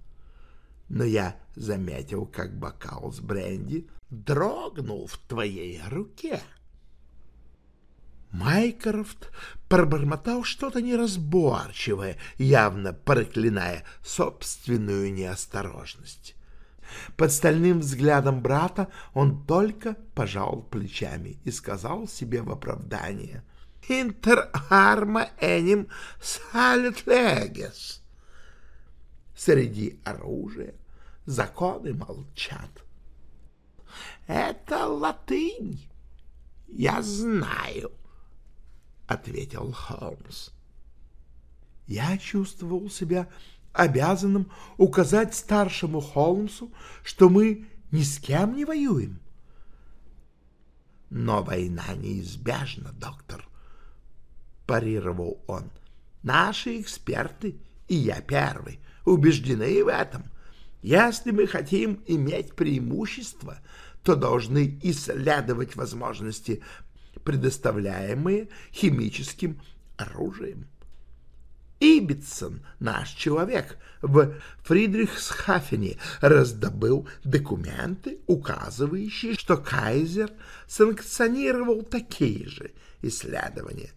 но я заметил, как бокал с бренди дрогнул в твоей руке. Майкрофт пробормотал что-то неразборчивое, явно проклиная собственную неосторожность. Под стальным взглядом брата он только пожал плечами и сказал себе в оправдание «Интер арма эним салют легес». Среди оружия законы молчат. Это латынь. Я знаю, ответил Холмс. Я чувствовал себя обязанным указать старшему Холмсу, что мы ни с кем не воюем. Но война неизбежна, доктор, парировал он. Наши эксперты, и я первый, убеждены в этом. Если мы хотим иметь преимущество, то должны исследовать возможности, предоставляемые химическим оружием. Ибитсон, наш человек, в Фридрихсхафене раздобыл документы, указывающие, что Кайзер санкционировал такие же исследования.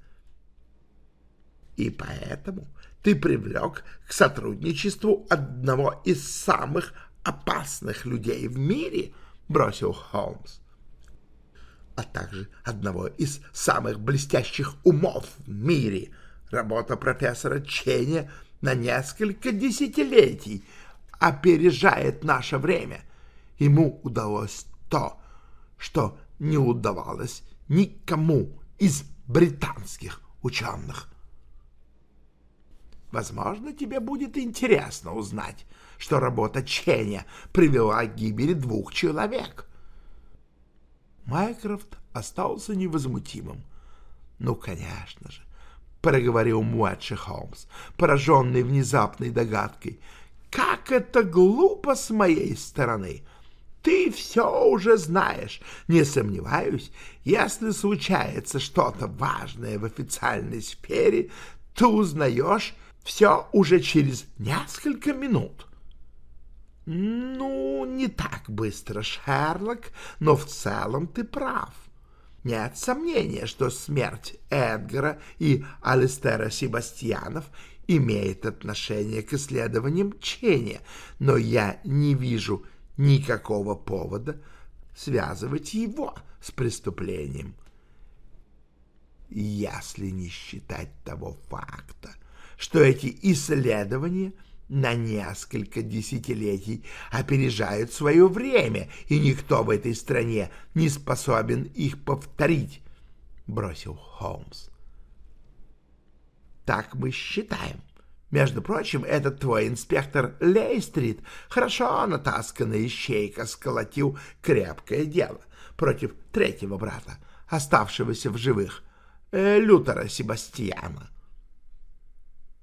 И поэтому ты привлек к сотрудничеству одного из самых опасных людей в мире, — бросил Холмс, — а также одного из самых блестящих умов в мире. Работа профессора Ченя на несколько десятилетий опережает наше время. Ему удалось то, что не удавалось никому из британских ученых. Возможно, тебе будет интересно узнать, что работа Ченя привела к гибели двух человек. Майкрофт остался невозмутимым. Ну, конечно же, проговорил младший Холмс, пораженный внезапной догадкой. Как это глупо с моей стороны! Ты все уже знаешь. Не сомневаюсь, если случается что-то важное в официальной сфере, ты узнаешь все уже через несколько минут. Ну, не так быстро, Шерлок, но в целом ты прав. Нет сомнения, что смерть Эдгара и Алистера Себастьянов имеет отношение к исследованиям Ченя, но я не вижу никакого повода связывать его с преступлением. Если не считать того факта, что эти исследования на несколько десятилетий опережают свое время, и никто в этой стране не способен их повторить, — бросил Холмс. Так мы считаем. Между прочим, этот твой инспектор Лейстрит, хорошо натасканная ищейка, сколотил крепкое дело против третьего брата, оставшегося в живых, э, Лютера Себастьяна.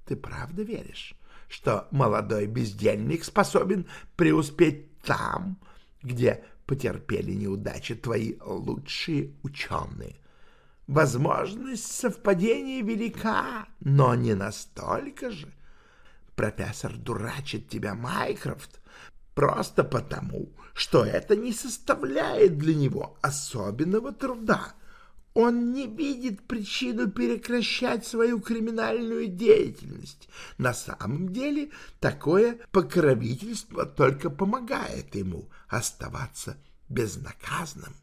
Ты правда веришь, что молодой бездельник способен преуспеть там, где потерпели неудачи твои лучшие ученые? Возможность совпадения велика, но не настолько же. Профессор дурачит тебя, Майкрофт, просто потому, что это не составляет для него особенного труда. Он не видит причину прекращать свою криминальную деятельность. На самом деле такое покровительство только помогает ему оставаться безнаказанным.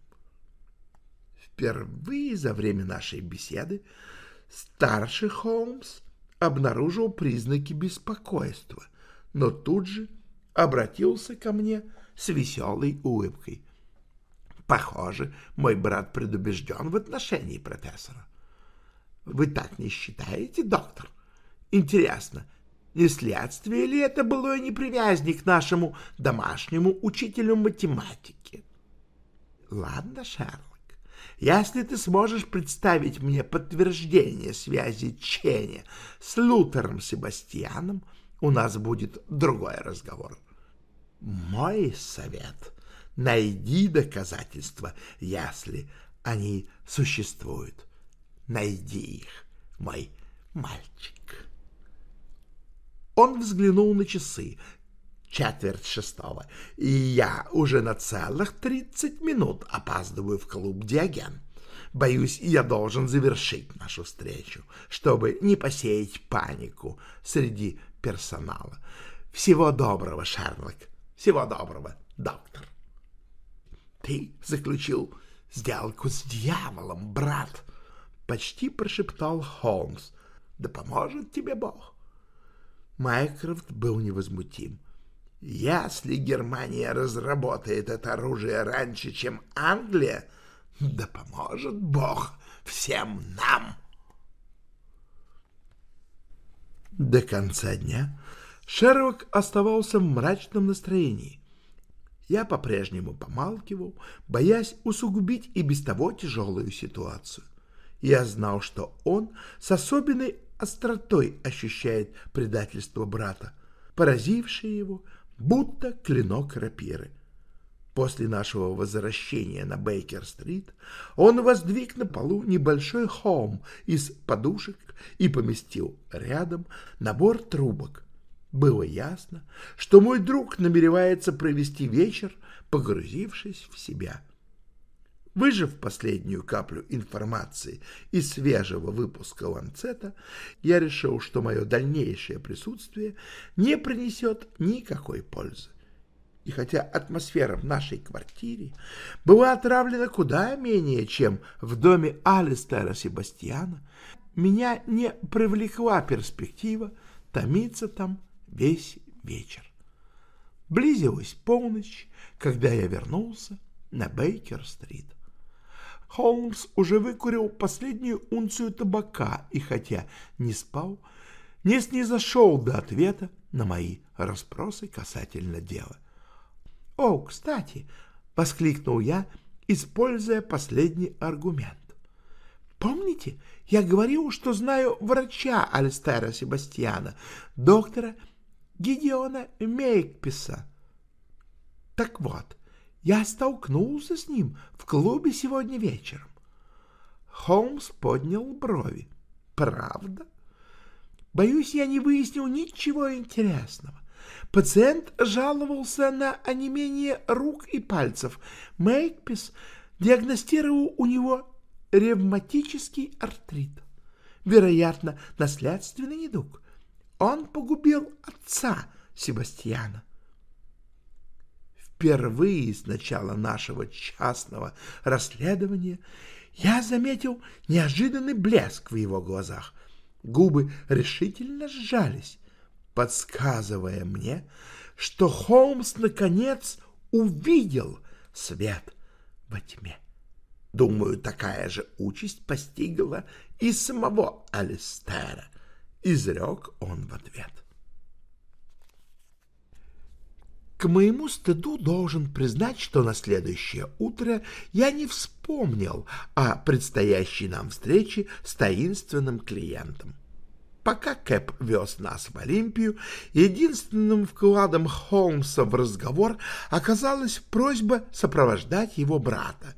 Впервые за время нашей беседы старший Холмс обнаружил признаки беспокойства, но тут же обратился ко мне с веселой улыбкой. Похоже, мой брат предубежден в отношении профессора. Вы так не считаете, доктор? Интересно, не следствие ли это было непривязни к нашему домашнему учителю математики? Ладно, Шерлок, если ты сможешь представить мне подтверждение связи Ченя с Лутером Себастьяном, у нас будет другой разговор. Мой совет — найди доказательства, если они существуют. Найди их, мой мальчик. Он взглянул на часы. Четверть шестого, и я уже на целых тридцать минут опаздываю в клуб «Диоген». Боюсь, я должен завершить нашу встречу, чтобы не посеять панику среди персонала. Всего доброго, Шерлок. Всего доброго, доктор. Ты заключил сделку с дьяволом, брат, почти прошептал Холмс. Да поможет тебе Бог. Майкрофт был невозмутим. Если Германия разработает это оружие раньше, чем Англия, да поможет Бог всем нам. До конца дня Шерлок оставался в мрачном настроении. Я по-прежнему помалкивал, боясь усугубить и без того тяжелую ситуацию. Я знал, что он с особенной остротой ощущает предательство брата, поразившее его, будто клинок рапиры. После нашего возвращения на Бейкер-стрит он воздвиг на полу небольшой холм из подушек и поместил рядом набор трубок, было ясно, что мой друг намеревается провести вечер, погрузившись в себя. Выжив последнюю каплю информации из свежего выпуска «Ланцета», я решил, что мое дальнейшее присутствие не принесет никакой пользы. И хотя атмосфера в нашей квартире была отравлена куда менее, чем в доме Алистера Себастьяна, меня не привлекла перспектива томиться там весь вечер. Близилась полночь, когда я вернулся на Бейкер-стрит. Холмс уже выкурил последнюю унцию табака и, хотя не спал, не снизошел до ответа на мои расспросы касательно дела. «О, кстати!» — воскликнул я, используя последний аргумент. «Помните, я говорил, что знаю врача Альстера Себастьяна, доктора Гидеона Мейкписа. Так вот, я столкнулся с ним в клубе сегодня вечером. Холмс поднял брови. Правда? Боюсь, я не выяснил ничего интересного. Пациент жаловался на онемение рук и пальцев. Мейкпис диагностировал у него ревматический артрит. Вероятно, наследственный недуг. Он погубил отца Себастьяна. Впервые с начала нашего частного расследования я заметил неожиданный блеск в его глазах. Губы решительно сжались. подсказывая мне, что Холмс наконец увидел свет во тьме. Думаю, такая же участь постигла и самого Алистера, изрек он в ответ. К моему стыду должен признать, что на следующее утро я не вспомнил о предстоящей нам встрече с таинственным клиентом. Пока Кэп вез нас в Олимпию, единственным вкладом Холмса в разговор оказалась просьба сопровождать его брата.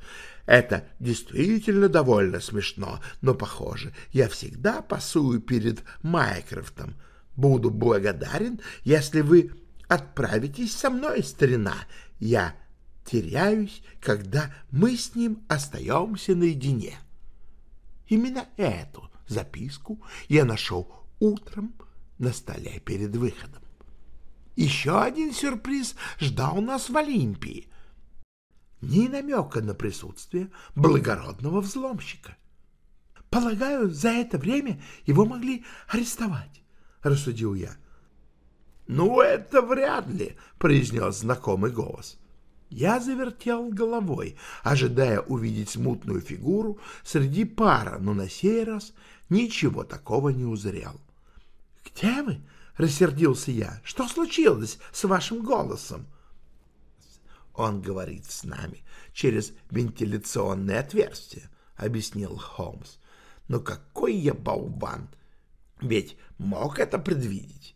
Это действительно довольно смешно, но, похоже, я всегда пасую перед Майкрофтом. Буду благодарен, если вы отправитесь со мной, старина. Я теряюсь, когда мы с ним остаемся наедине. Именно эту записку я нашел утром на столе перед выходом. Еще один сюрприз ждал нас в Олимпии. Ни намека на присутствие благородного взломщика. Полагаю, за это время его могли арестовать, — рассудил я. «Ну, это вряд ли», — произнес знакомый голос. Я завертел головой, ожидая увидеть смутную фигуру среди пара, но на сей раз ничего такого не узрел. «Где вы?» — рассердился я. «Что случилось с вашим голосом?» «Он говорит с нами через вентиляционное отверстие», — объяснил Холмс. «Но какой я болван! Ведь мог это предвидеть.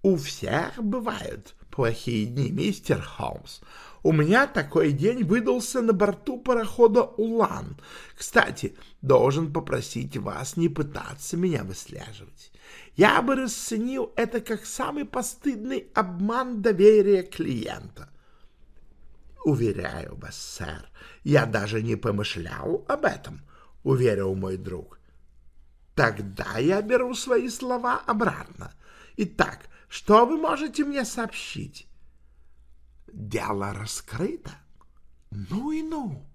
У всех бывают плохие дни, мистер Холмс. У меня такой день выдался на борту парохода «Улан». Кстати, должен попросить вас не пытаться меня выслеживать. Я бы расценил это как самый постыдный обман доверия клиента. Уверяю вас, сэр, я даже не помышлял об этом, — уверил мой друг. Тогда я беру свои слова обратно. Итак, что вы можете мне сообщить? Дело раскрыто. Ну и ну.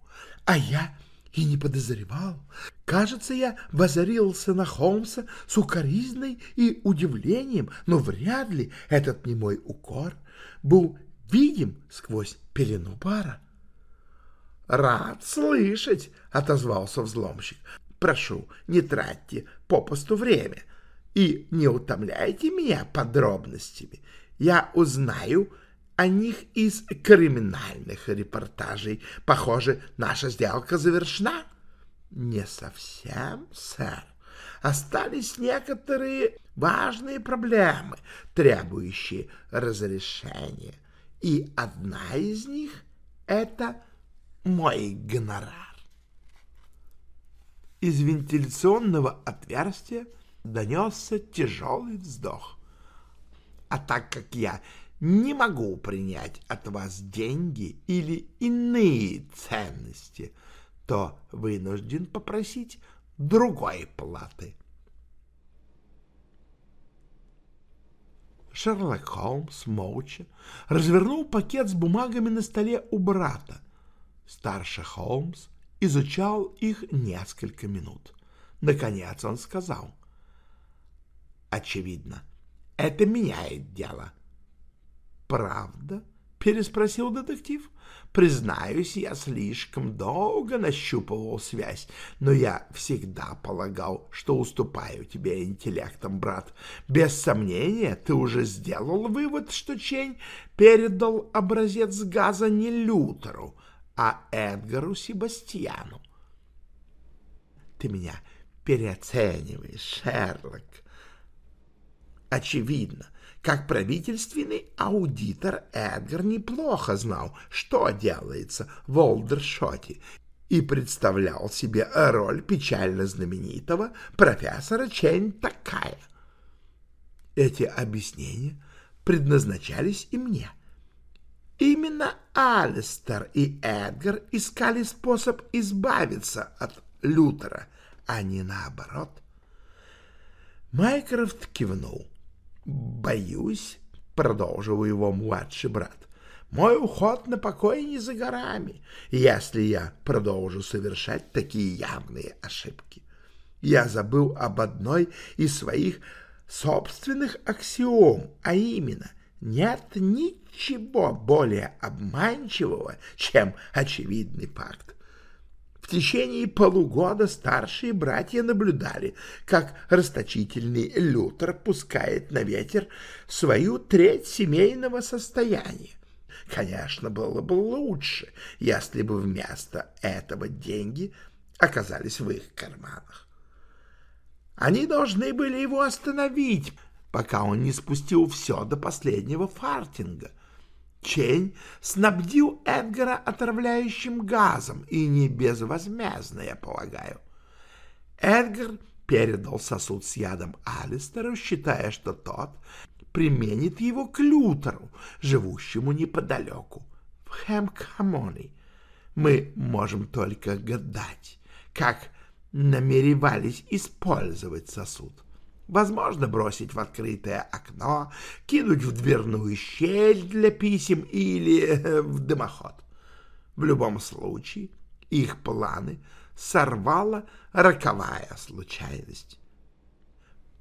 А я и не подозревал. Кажется, я возорился на Холмса с укоризной и удивлением, но вряд ли этот немой укор был видим сквозь пелену пара. «Рад слышать», — отозвался взломщик. «Прошу, не тратьте попусту время и не утомляйте меня подробностями. Я узнаю о них из криминальных репортажей. Похоже, наша сделка завершена. Не совсем, сэр. Остались некоторые важные проблемы, требующие разрешения. И одна из них — это мой гонорар. Из вентиляционного отверстия донесся тяжелый вздох. А так как я не могу принять от вас деньги или иные ценности, то вынужден попросить другой платы. Шерлок Холмс молча развернул пакет с бумагами на столе у брата. Старший Холмс изучал их несколько минут. Наконец он сказал — очевидно. Это меняет дело. «Правда?» — переспросил детектив. «Признаюсь, я слишком долго нащупывал связь, но я всегда полагал, что уступаю тебе интеллектом, брат. Без сомнения, ты уже сделал вывод, что Чень передал образец газа не Лютеру, а Эдгару Себастьяну. Ты меня переоцениваешь, Шерлок. Очевидно, как правительственный аудитор Эдгар неплохо знал, что делается в Олдершоте, и представлял себе роль печально знаменитого профессора Чейн Такая. Эти объяснения предназначались и мне. Именно Алистер и Эдгар искали способ избавиться от Лютера, а не наоборот. Майкрофт кивнул. «Боюсь», — продолжил его младший брат, — «мой уход на покой не за горами, если я продолжу совершать такие явные ошибки. Я забыл об одной из своих собственных аксиом, а именно нет ничего более обманчивого, чем очевидный факт. Течение полугода старшие братья наблюдали, как расточительный Лютер пускает на ветер свою треть семейного состояния. Конечно, было бы лучше, если бы вместо этого деньги оказались в их карманах. Они должны были его остановить, пока он не спустил все до последнего фартинга. Чень снабдил Эдгара отравляющим газом, и не безвозмездно, я полагаю. Эдгар передал сосуд с ядом Алистеру, считая, что тот применит его к Лютеру, живущему неподалеку, в Хэмкамоне. Мы можем только гадать, как намеревались использовать сосуд. Возможно, бросить в открытое окно, кинуть в дверную щель для писем или э, в дымоход. В любом случае, их планы сорвала роковая случайность.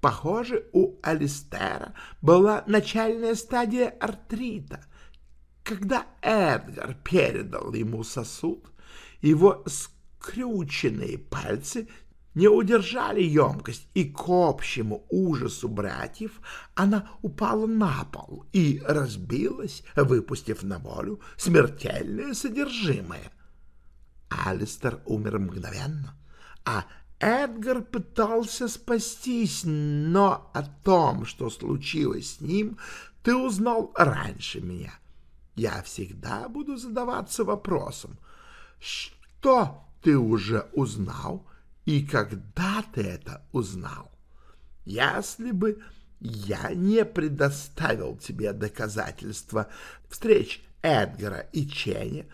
Похоже, у Алистера была начальная стадия артрита. Когда Эдгар передал ему сосуд, его скрюченные пальцы не удержали емкость, и к общему ужасу братьев она упала на пол и разбилась, выпустив на волю смертельное содержимое. Алистер умер мгновенно, а Эдгар пытался спастись, но о том, что случилось с ним, ты узнал раньше меня. Я всегда буду задаваться вопросом, что ты уже узнал и когда ты это узнал? Если бы я не предоставил тебе доказательства встреч Эдгара и Ченни,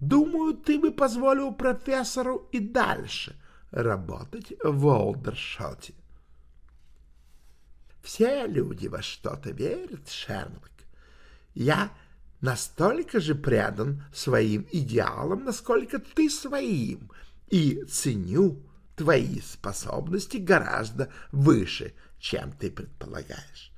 думаю, ты бы позволил профессору и дальше работать в Олдершоте. Все люди во что-то верят, Шерлок. Я настолько же предан своим идеалам, насколько ты своим, и ценю твои способности гораздо выше, чем ты предполагаешь.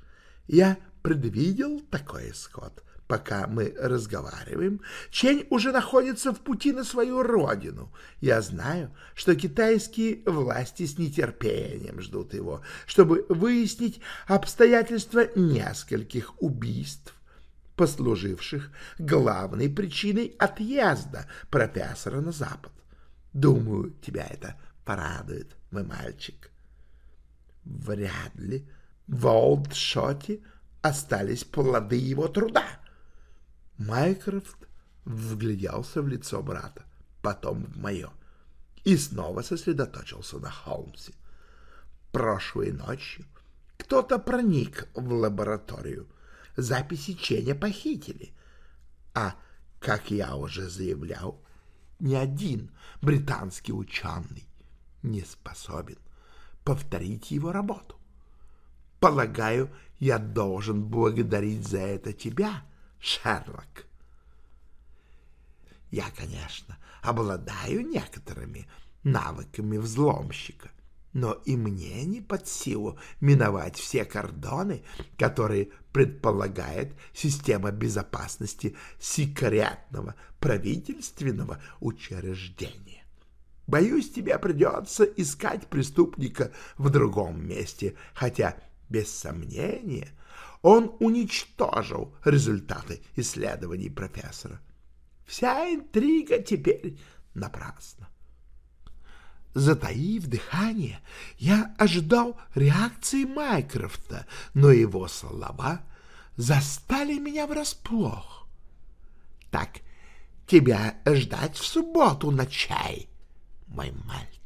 Я предвидел такой исход. Пока мы разговариваем, Чень уже находится в пути на свою родину. Я знаю, что китайские власти с нетерпением ждут его, чтобы выяснить обстоятельства нескольких убийств, послуживших главной причиной отъезда профессора на Запад. Думаю, тебя это порадует, мой мальчик. Вряд ли в Олдшоте остались плоды его труда. Майкрофт вгляделся в лицо брата, потом в мое, и снова сосредоточился на Холмсе. Прошлой ночью кто-то проник в лабораторию. Записи Ченя похитили. А, как я уже заявлял, ни один британский ученый не способен повторить его работу. Полагаю, я должен благодарить за это тебя, Шерлок. Я, конечно, обладаю некоторыми навыками взломщика, но и мне не под силу миновать все кордоны, которые предполагает система безопасности секретного правительственного учреждения. Боюсь, тебе придется искать преступника в другом месте, хотя, без сомнения, он уничтожил результаты исследований профессора. Вся интрига теперь напрасна. Затаив дыхание, я ожидал реакции Майкрофта, но его слова застали меня врасплох. — Так тебя ждать в субботу на чай? — мой мальчик.